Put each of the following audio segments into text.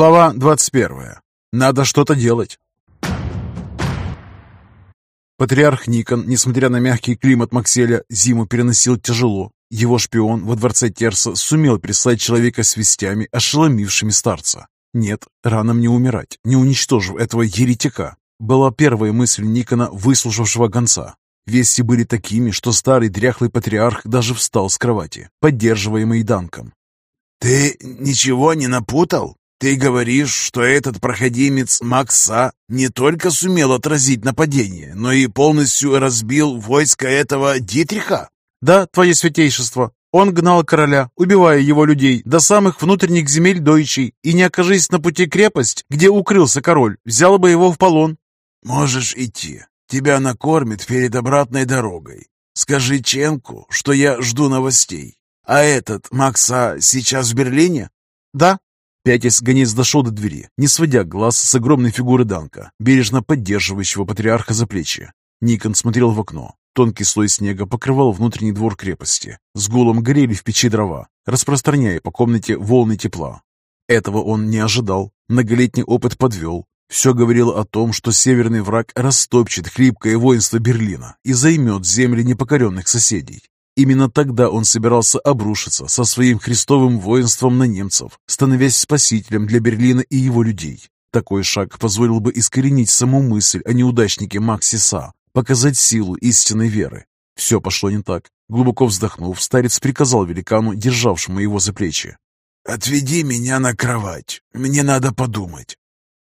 Глава 21. Надо что-то делать. Патриарх Никон, несмотря на мягкий климат Макселя, зиму переносил тяжело. Его шпион во дворце Терса сумел прислать человека с вестями, ошеломившими старца. Нет, рано мне умирать, не уничтожив этого еретика. Была первая мысль Никона, выслушавшего гонца. Вести были такими, что старый дряхлый патриарх даже встал с кровати, поддерживаемый Данком. «Ты ничего не напутал? Ты говоришь, что этот проходимец Макса не только сумел отразить нападение, но и полностью разбил войско этого Дитриха?» «Да, твое святейшество. Он гнал короля, убивая его людей до самых внутренних земель Дойчей, и не окажись на пути крепость, где укрылся король, взял бы его в полон». «Можешь идти. Тебя накормят перед обратной дорогой. Скажи Ченку, что я жду новостей. А этот Макса сейчас в Берлине?» «Да», Пятясь, гонец дошел до двери, не сводя глаз с огромной фигуры Данка, бережно поддерживающего патриарха за плечи. Никон смотрел в окно. Тонкий слой снега покрывал внутренний двор крепости. С гулом горели в печи дрова, распространяя по комнате волны тепла. Этого он не ожидал. Многолетний опыт подвел. Все говорило о том, что северный враг растопчет хлипкое воинство Берлина и займет земли непокоренных соседей. Именно тогда он собирался обрушиться со своим христовым воинством на немцев, становясь спасителем для Берлина и его людей. Такой шаг позволил бы искоренить саму мысль о неудачнике Максиса, показать силу истинной веры. Все пошло не так. Глубоко вздохнув, старец приказал великану, державшему его за плечи. «Отведи меня на кровать. Мне надо подумать».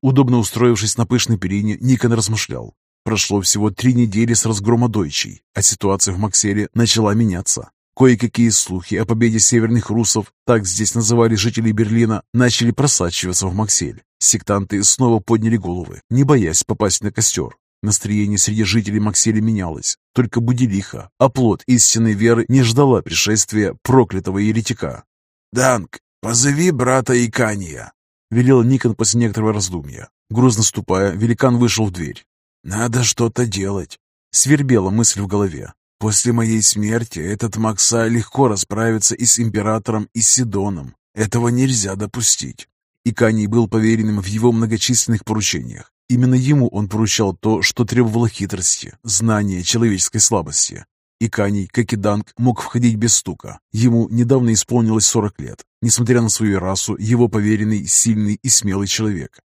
Удобно устроившись на пышной перине, Никон размышлял. Прошло всего три недели с разгрома Дойчей, а ситуация в Макселе начала меняться. Кое-какие слухи о победе северных русов, так здесь называли жители Берлина, начали просачиваться в Максель. Сектанты снова подняли головы, не боясь попасть на костер. Настроение среди жителей Макселя менялось. Только Будилиха, оплот истинной веры, не ждала пришествия проклятого еретика. «Данк, позови брата Икания», — велел Никон после некоторого раздумья. Грузно ступая, великан вышел в дверь. «Надо что-то делать», — свербела мысль в голове. «После моей смерти этот Макса легко расправится и с императором, и с Сидоном. Этого нельзя допустить». Иканий был поверенным в его многочисленных поручениях. Именно ему он поручал то, что требовало хитрости, знания человеческой слабости. Иканий, как и Данг, мог входить без стука. Ему недавно исполнилось 40 лет. Несмотря на свою расу, его поверенный, сильный и смелый человек.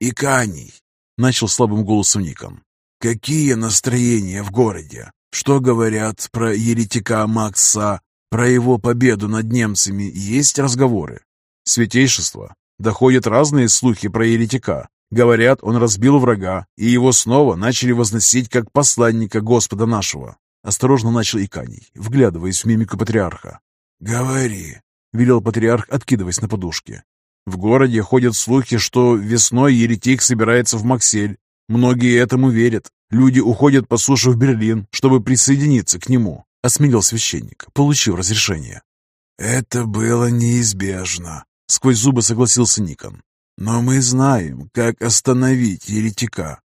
«Иканий, начал слабым голосом Никон. «Какие настроения в городе? Что говорят про еретика Макса? Про его победу над немцами есть разговоры?» «Святейшество. Доходят разные слухи про еретика. Говорят, он разбил врага, и его снова начали возносить как посланника Господа нашего». Осторожно начал Иканий, вглядываясь в мимику патриарха. «Говори», — велел патриарх, откидываясь на подушке. В городе ходят слухи, что весной еретик собирается в Максель. Многие этому верят. Люди уходят по суше в Берлин, чтобы присоединиться к нему», — осмелил священник, получив разрешение. «Это было неизбежно», — сквозь зубы согласился Никон. «Но мы знаем, как остановить еретика.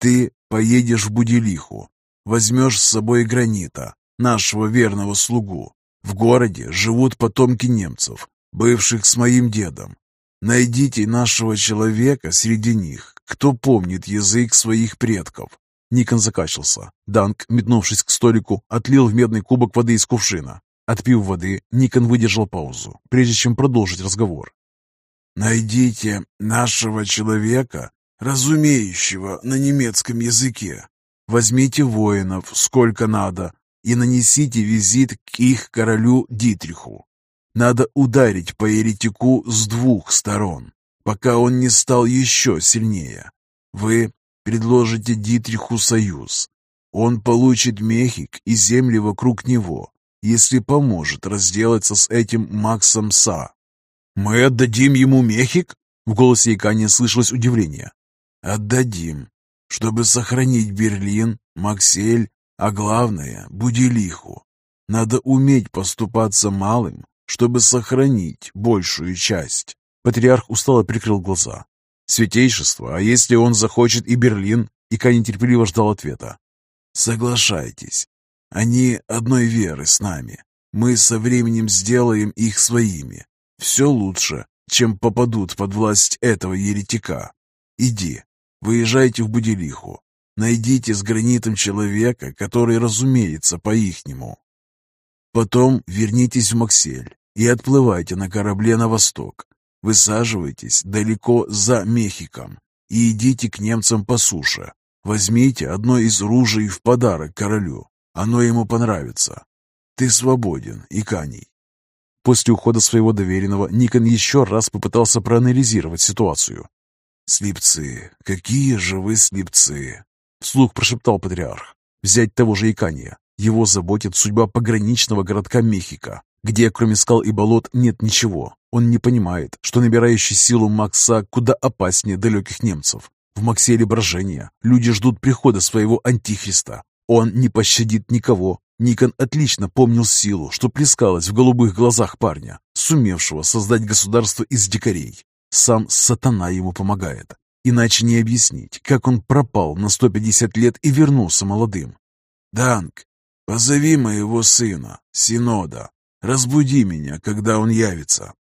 Ты поедешь в Будилиху, возьмешь с собой гранита, нашего верного слугу. В городе живут потомки немцев, бывших с моим дедом. Найдите нашего человека среди них, кто помнит язык своих предков. Никон закашлялся. Данк, метнувшись к столику, отлил в медный кубок воды из кувшина. Отпив воды, Никон выдержал паузу, прежде чем продолжить разговор. «Найдите нашего человека, разумеющего на немецком языке. Возьмите воинов, сколько надо, и нанесите визит к их королю Дитриху. Надо ударить по еретику с двух сторон, пока он не стал еще сильнее. Вы предложите Дитриху союз. Он получит Мехик и земли вокруг него, если поможет разделаться с этим Максом Са. «Мы отдадим ему Мехик?» В голосе Икания слышалось удивление. «Отдадим, чтобы сохранить Берлин, Максель, а главное — Будилиху. Надо уметь поступаться малым, чтобы сохранить большую часть. Патриарх устало прикрыл глаза. «Святейшество, а если он захочет и Берлин?» Ика нетерпеливо ждал ответа. «Соглашайтесь. Они одной веры с нами. Мы со временем сделаем их своими. Все лучше, чем попадут под власть этого еретика. Иди, выезжайте в Будилиху, найдите с гранитом человека, который разумеется по-ихнему. Потом вернитесь в Максель и отплывайте на корабле на восток. Высаживайтесь далеко за Мехиком и идите к немцам по суше. Возьмите одно из ружей в подарок королю. Оно ему понравится. Ты свободен, Иканий. После ухода своего доверенного Никон еще раз попытался проанализировать ситуацию. «Слепцы! Какие же вы слепцы!» Вслух прошептал патриарх. «Взять того же Икания. Его заботит судьба пограничного городка Мехико, где кроме скал и болот нет ничего. Он не понимает, что набирающий силу Макса куда опаснее далеких немцев. В Макселе брожение. Люди ждут прихода своего антихриста. Он не пощадит никого. Никон отлично помнил силу, что плескалась в голубых глазах парня, сумевшего создать государство из дикарей. Сам сатана ему помогает. Иначе не объяснить, как он пропал на 150 лет и вернулся молодым. «Данг, позови моего сына, Синода. Разбуди меня, когда он явится».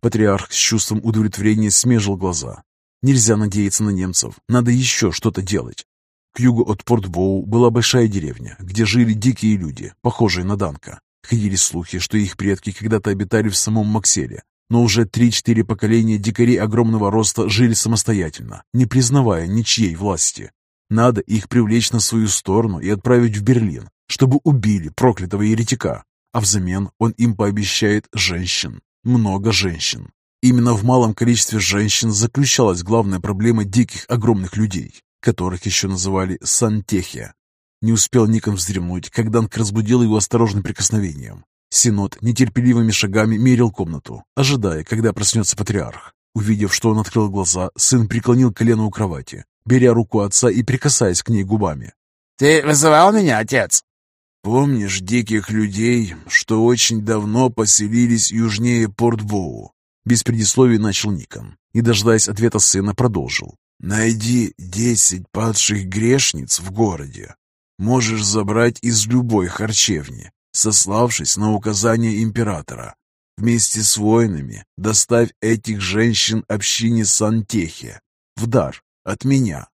Патриарх с чувством удовлетворения смежил глаза. Нельзя надеяться на немцев, надо еще что-то делать. К югу от Портбоу была большая деревня, где жили дикие люди, похожие на Данка. Ходили слухи, что их предки когда-то обитали в самом Макселе, но уже три-четыре поколения дикарей огромного роста жили самостоятельно, не признавая ничьей власти. Надо их привлечь на свою сторону и отправить в Берлин, чтобы убили проклятого еретика, а взамен он им пообещает женщин, много женщин. Именно в малом количестве женщин заключалась главная проблема диких огромных людей, которых еще называли сантехия. Не успел Никон вздремнуть, как Данк разбудил его осторожным прикосновением. Синод нетерпеливыми шагами мерил комнату, ожидая, когда проснется патриарх. Увидев, что он открыл глаза, сын преклонил колено у кровати, беря руку отца и прикасаясь к ней губами. «Ты вызывал меня, отец?» «Помнишь диких людей, что очень давно поселились южнее Портбоу?» Без предисловий начал Никон и, дожидаясь ответа сына, продолжил. «Найди десять падших грешниц в городе. Можешь забрать из любой харчевни, сославшись на указание императора. Вместе с воинами доставь этих женщин общине Сантехе в дар от меня.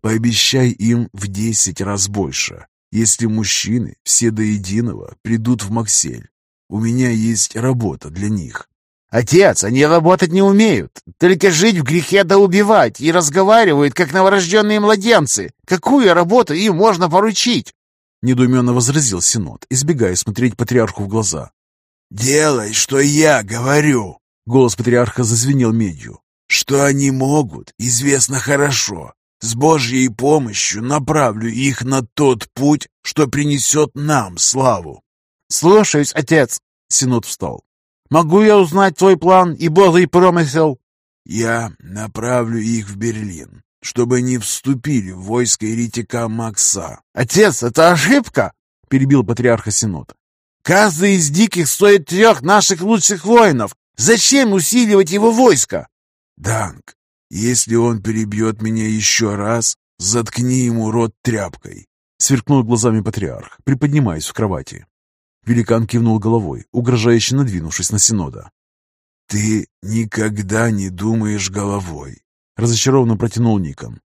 Пообещай им в десять раз больше, если мужчины все до единого придут в Максель. У меня есть работа для них. «Отец, они работать не умеют, только жить в грехе да убивать, и разговаривают, как новорожденные младенцы. Какую работу им можно поручить?» Недуменно возразил Синод, избегая смотреть патриарху в глаза. «Делай, что я говорю!» Голос патриарха зазвенел медью. «Что они могут, известно хорошо. С Божьей помощью направлю их на тот путь, что принесет нам славу». «Слушаюсь, отец!» Синод встал. Могу я узнать твой план и божий промысел?» «Я направлю их в Берлин, чтобы они вступили в войско еретика Макса». «Отец, это ошибка!» — перебил патриарха Синод. «Каждый из диких стоит трех наших лучших воинов. Зачем усиливать его войско?» «Данг, если он перебьет меня еще раз, заткни ему рот тряпкой», — сверкнул глазами патриарх, приподнимаясь в кровати. Великан кивнул головой, угрожающе надвинувшись на Синода. «Ты никогда не думаешь головой», — разочарованно протянул Никон.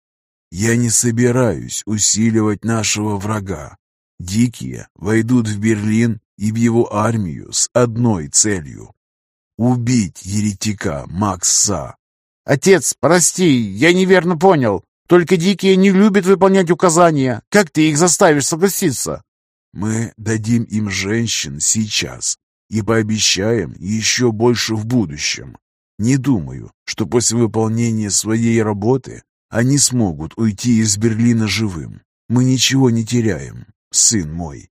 «Я не собираюсь усиливать нашего врага. Дикие войдут в Берлин и в его армию с одной целью — убить еретика Макса». «Отец, прости, я неверно понял. Только дикие не любят выполнять указания. Как ты их заставишь согласиться?» Мы дадим им женщин сейчас и пообещаем еще больше в будущем. Не думаю, что после выполнения своей работы они смогут уйти из Берлина живым. Мы ничего не теряем, сын мой.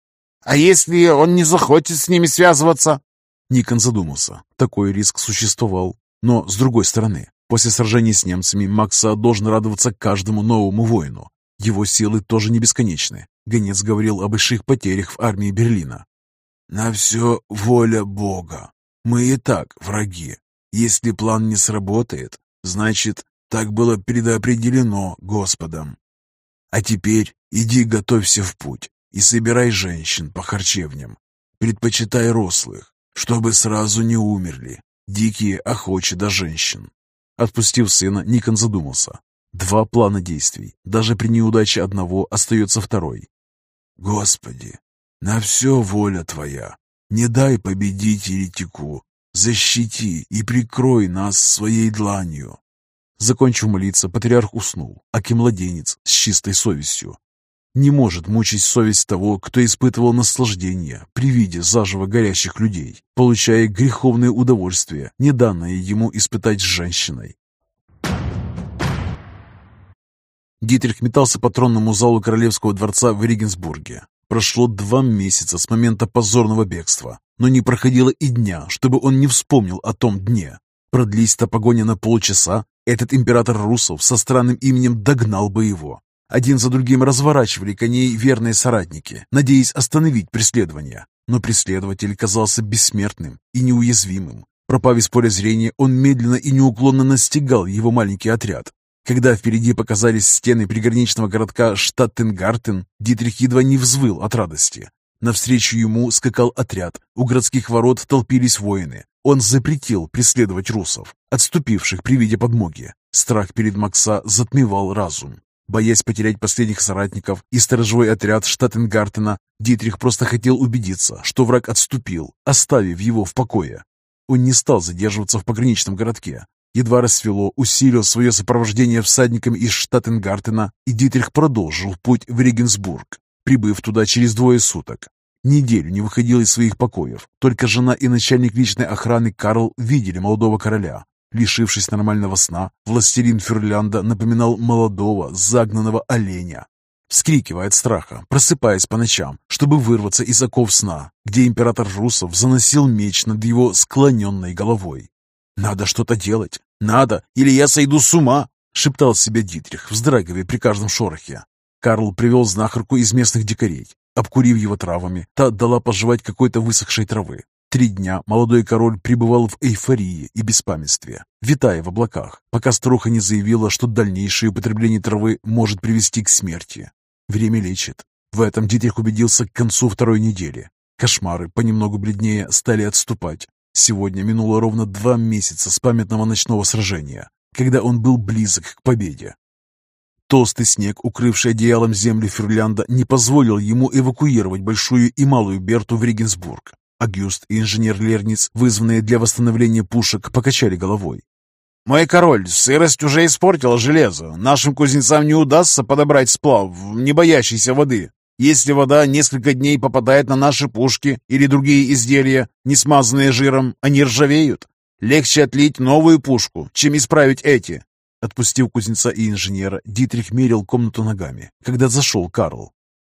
А если он не захочет с ними связываться? Никон задумался. Такой риск существовал. Но, с другой стороны, после сражения с немцами Макса должен радоваться каждому новому воину. Его силы тоже не бесконечны. Гонец говорил о больших потерях в армии Берлина. «На все воля Бога. Мы и так враги. Если план не сработает, значит, так было предопределено Господом. А теперь иди готовься в путь и собирай женщин по харчевням. Предпочитай рослых, чтобы сразу не умерли. Дикие охочи до женщин. Отпустив сына, Никон задумался. Два плана действий. Даже при неудаче одного остается второй. «Господи, на все воля Твоя. Не дай победить еретику. Защити и прикрой нас своей дланью». Закончив молиться, патриарх уснул, аки младенец с чистой совестью. Не может мучить совесть того, кто испытывал наслаждение при виде заживо горящих людей, получая греховное удовольствие, не данное ему испытать с женщиной. Дитрих метался по тронному залу королевского дворца в Регенсбурге. Прошло два месяца с момента позорного бегства, но не проходило и дня, чтобы он не вспомнил о том дне. Продлись-то погоня на полчаса, этот император русов со странным именем догнал бы его, один за другим разворачивали коней верные соратники, надеясь остановить преследование. Но преследователь казался бессмертным и неуязвимым. Пропав из поля зрения, он медленно и неуклонно настигал его маленький отряд. Когда впереди показались стены приграничного городка Штаттенгартен, Дитрих едва не взвыл от радости. Навстречу ему скакал отряд, у городских ворот толпились воины. Он запретил преследовать русов, отступивших при виде подмоги. Страх перед Макса затмевал разум. Боясь потерять последних соратников и сторожевой отряд Штаттенгартена, Дитрих просто хотел убедиться, что враг отступил, оставив его в покое. Он не стал задерживаться в пограничном городке. Едва рассвело, усилил свое сопровождение всадниками из Штаттенгартена, и Дитрих продолжил путь в Регенсбург, прибыв туда через двое суток. Неделю не выходил из своих покоев. Только жена и начальник личной охраны Карл видели молодого короля, Лишившись нормального сна, властелин Фюрлянда напоминал молодого, загнанного оленя. Вскрикивая от страха, просыпаясь по ночам, чтобы вырваться из оков сна, где император русов заносил меч над его склоненной головой. «Надо что-то делать! Надо, или я сойду с ума!» — шептал себе Дитрих, вздрагивая при каждом шорохе. Карл привел знахарку из местных дикарей. Обкурив его травами, та отдала пожевать какой-то высохшей травы. Три дня молодой король пребывал в эйфории и беспамятстве, витая в облаках, пока старуха не заявила, что дальнейшее употребление травы может привести к смерти. Время лечит. В этом Дитрих убедился к концу второй недели. Кошмары, понемногу бледнее, стали отступать. Сегодня минуло ровно два месяца с памятного ночного сражения, когда он был близок к победе. Толстый снег, укрывший одеялом землю Ферлянда, не позволил ему эвакуировать Большую и Малую Берту в Регенсбург. Агюст и инженер Лерниц, вызванные для восстановления пушек, покачали головой. «Мой король, сырость уже испортила железо. Нашим кузнецам не удастся подобрать сплав, не боящийся воды. Если вода несколько дней попадает на наши пушки или другие изделия, не смазанные жиром, они ржавеют. Легче отлить новую пушку, чем исправить эти». Отпустив кузнеца и инженера, Дитрих мерил комнату ногами, когда зашел Карл.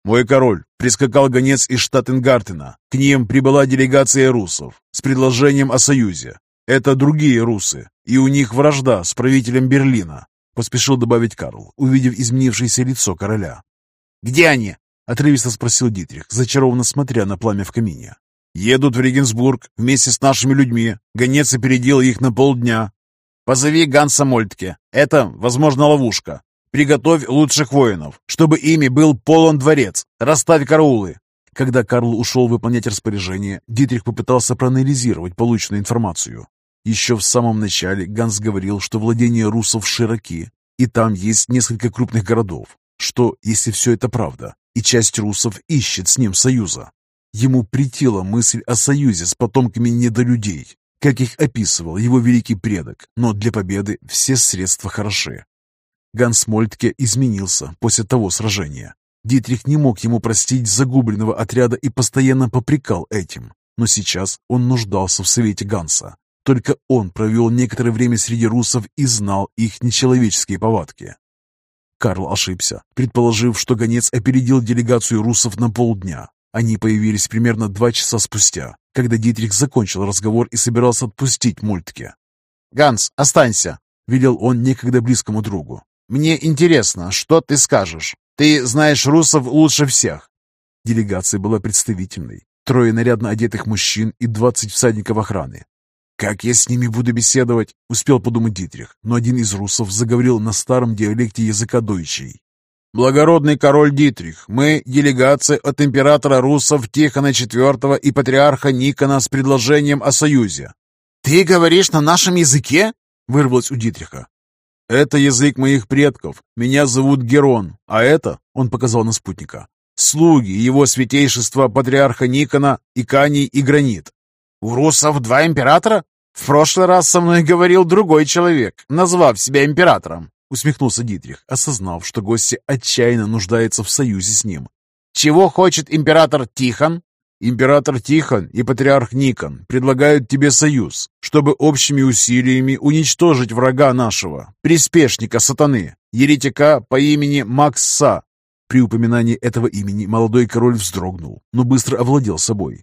«Мой король, прискакал гонец из Штаттенгартена. К ним прибыла делегация русов с предложением о союзе. Это другие русы, и у них вражда с правителем Берлина», поспешил добавить Карл, увидев изменившееся лицо короля. «Где они?» — отрывисто спросил Дитрих, зачарованно смотря на пламя в камине. «Едут в Регенсбург вместе с нашими людьми. Гонец опередил их на полдня. Позови Ганса Мольтке. Это, возможно, ловушка. Приготовь лучших воинов, чтобы ими был полон дворец. Расставь караулы». Когда Карл ушел выполнять распоряжение, Дитрих попытался проанализировать полученную информацию. Еще в самом начале Ганс говорил, что владения русов широки, и там есть несколько крупных городов. Что, если все это правда, и часть русов ищет с ним союза? Ему притила мысль о союзе с потомками недолюдей, как их описывал его великий предок, но для победы все средства хороши. Ганс Мольтке изменился после того сражения. Дитрих не мог ему простить загубленного отряда и постоянно попрекал этим. Но сейчас он нуждался в совете Ганса. Только он провел некоторое время среди русов и знал их нечеловеческие повадки. Карл ошибся, предположив, что гонец опередил делегацию русов на полдня. Они появились примерно два часа спустя, когда Дитрих закончил разговор и собирался отпустить Мультке. «Ганс, останься!» — велел он некогда близкому другу. Мне интересно, что ты скажешь? Ты знаешь русов лучше всех». Делегация была представительной. Трое нарядно одетых мужчин и двадцать всадников охраны. «Как я с ними буду беседовать?» — успел подумать Дитрих, но один из русов заговорил на старом диалекте языка дойчей. «Благородный король Дитрих, мы — делегация от императора русов Тихона IV и патриарха Никона с предложением о союзе. «Ты говоришь на нашем языке?» — вырвалось у Дитриха. «Это язык моих предков. Меня зовут Герон, а это, — он показал на спутника, — слуги его святейшества патриарха Никона, Иканий и Гранит». «У русов два императора? В прошлый раз со мной говорил другой человек, назвав себя императором», — усмехнулся Дитрих, осознав, что гости отчаянно нуждаются в союзе с ним. «Чего хочет император Тихон?» Император Тихон и патриарх Никон предлагают тебе союз, чтобы общими усилиями уничтожить врага нашего, приспешника сатаны, еретика по имени Макса. При упоминании этого имени молодой король вздрогнул, но быстро овладел собой.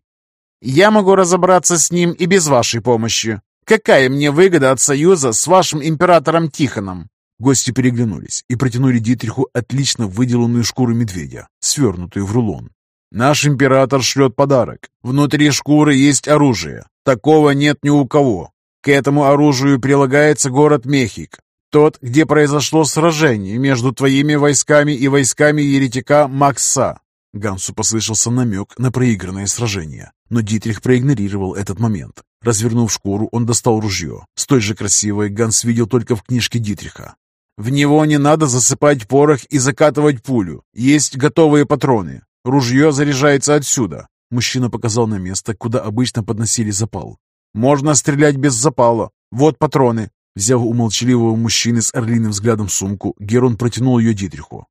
«Я могу разобраться с ним и без вашей помощи. Какая мне выгода от союза с вашим императором Тихоном?» Гости переглянулись и протянули Дитриху отлично выделанную шкуру медведя, свернутую в рулон. Наш император шлет подарок. Внутри шкуры есть оружие. Такого нет ни у кого. К этому оружию прилагается город Мехик, тот, где произошло сражение между твоими войсками и войсками еретика Макса. Гансу послышался намек на проигранное сражение, но Дитрих проигнорировал этот момент. Развернув шкуру, он достал ружье. Столь же красивое Ганс видел только в книжке Дитриха. В него не надо засыпать порох и закатывать пулю. Есть готовые патроны. «Ружье заряжается отсюда», — мужчина показал на место, куда обычно подносили запал. «Можно стрелять без запала. Вот патроны». Взяв у молчаливого мужчины с орлиным взглядом сумку, Герон протянул ее Дитриху.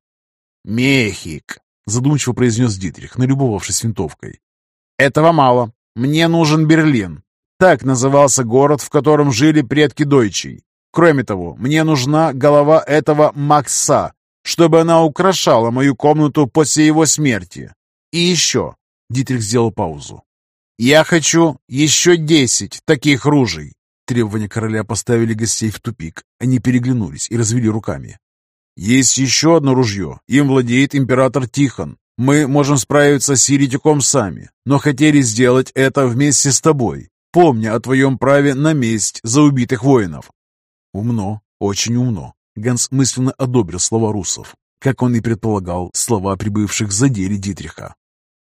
«Мехик», — задумчиво произнес Дитрих, налюбовавшись винтовкой. «Этого мало. Мне нужен Берлин. Так назывался город, в котором жили предки Дойчей. Кроме того, мне нужна голова этого Макса, чтобы она украшала мою комнату после его смерти. И еще...» Дитрих сделал паузу. «Я хочу еще десять таких ружей!» Требования короля поставили гостей в тупик. Они переглянулись и развели руками. «Есть еще одно ружье. Им владеет император Тихон. Мы можем справиться с еретиком сами, но хотели сделать это вместе с тобой, помня о твоем праве на месть за убитых воинов». Умно, очень умно. Ганс мысленно одобрил слова русов. Как он и предполагал, слова прибывших задели Дитриха.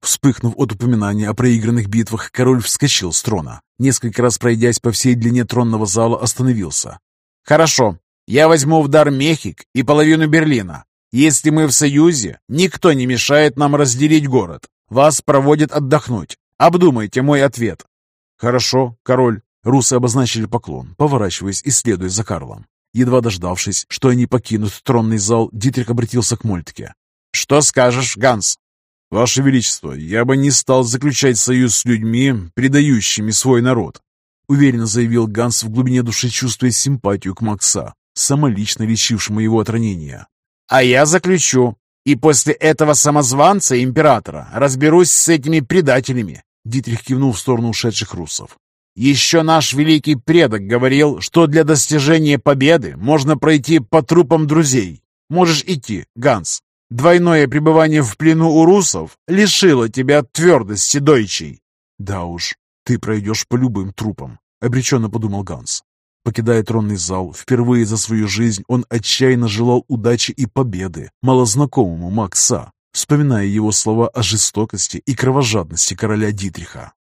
Вспыхнув от упоминания о проигранных битвах, король вскочил с трона. Несколько раз пройдясь по всей длине тронного зала, остановился. «Хорошо, я возьму в дар Мехик и половину Берлина. Если мы в союзе, никто не мешает нам разделить город. Вас проводят отдохнуть. Обдумайте мой ответ». «Хорошо, король». Русы обозначили поклон, поворачиваясь и следуя за Карлом. Едва дождавшись, что они покинут тронный зал, Дитрих обратился к Мольтке. «Что скажешь, Ганс?» «Ваше Величество, я бы не стал заключать союз с людьми, предающими свой народ», уверенно заявил Ганс в глубине души, чувствуя симпатию к Макса, самолично лечившему его от ранения. «А я заключу, и после этого самозванца императора разберусь с этими предателями», Дитрих кивнул в сторону ушедших русов. Еще наш великий предок говорил, что для достижения победы можно пройти по трупам друзей. Можешь идти, Ганс. Двойное пребывание в плену у русов лишило тебя твердости дойчей. Да уж, ты пройдешь по любым трупам, обреченно подумал Ганс. Покидая тронный зал, впервые за свою жизнь он отчаянно желал удачи и победы малознакомому Макса, вспоминая его слова о жестокости и кровожадности короля Дитриха.